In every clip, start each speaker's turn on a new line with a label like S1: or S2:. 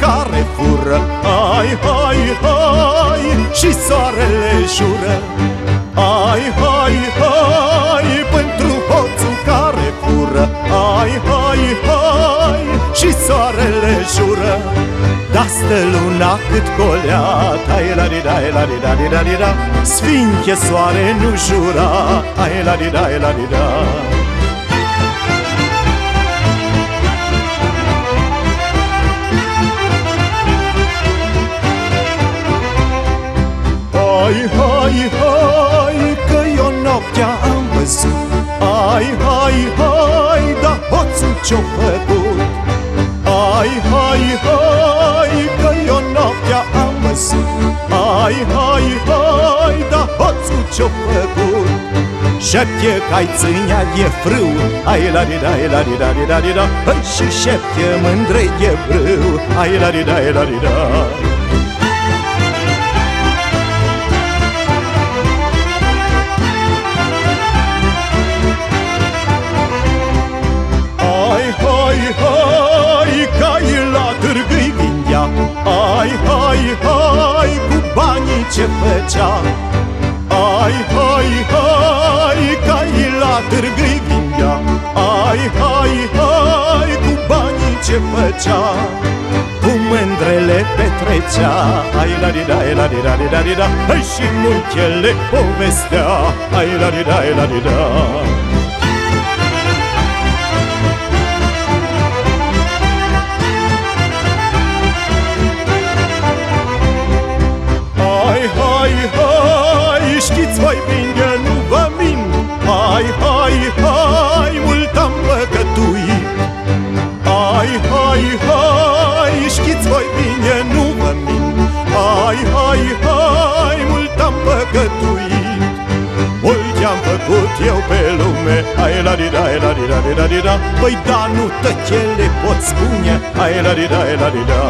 S1: care fură. Hai, hai, hai și soarele jură. Hai, hai, hai pentru hoțul care fură. Hai, hai, hai și soarele jură. Da stă luna cât colea Hai la di da, la di da, di da, di da. Sfinche soare nu jura. Hai la di da, la di da Hai, hai, hai, că eu noaptea am văzut. Hai, hai, hai, da hoțul ce-o făcut. Hai, hai, hai, că eu noaptea am văzut. Hai, hai, hai, da hoțul ce-o făcut. Șepte că-ai țânia de frâu. Hai la di da, la di da, di da, di da. Hai și șepte mândrei de brâu Hai la di da, la di da ce făcea. Hai, hai, hai, cai la târgâi vindea Hai, hai, hai, cu banii ce făcea. Cu mândrele petrecea. Hai la di da, la di da, di da, di da. Hai și mulchele povestea. Hai la di da, la di da Hai, hai, hai, mult am păcătuit. Mult am făcut eu pe lume. Hai la di da, la di da, la di da. Păi da, nu tăchele pot spune. Hai la di da, la di da.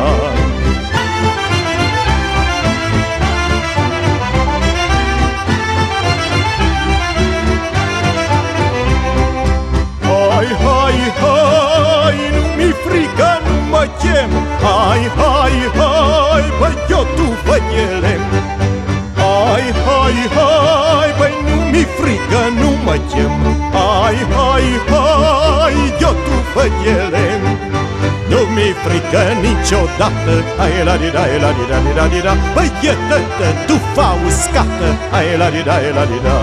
S1: Chem Hai, hai, hai, băi, eu tu făiele Hai, hai, hai, băi, nu mi frică, nu mă chem. Hai, hai, hai, eu tu făiele nu mi frică niciodată. Hai la di da, la di da, la di da. Băi, e tătă, tu fa uscată. Hai la di da, la di da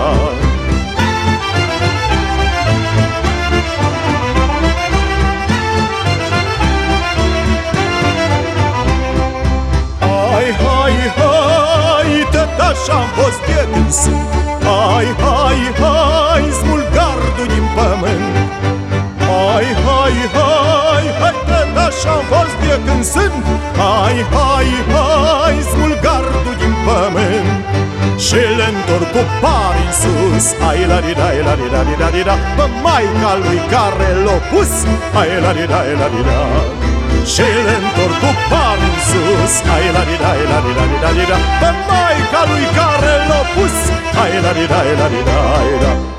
S1: așa-am fost de când sunt Hai, hai, hai, smulg gardul din pământ. Hai, hai, hai, hai, tot așa-am fost de când sunt Hai, hai, hai, smulg gardul din pământ. Și le întorc cu pari în sus. Hai la di da, la di da, di da, di da. Pe maica lui care l-a pus. Hai la di da, la di da și le întorc cu pari în sus. Hai la di da, la di da, di da, di da. Pe maica lui care l-a pus. Hai la di da, la di da, da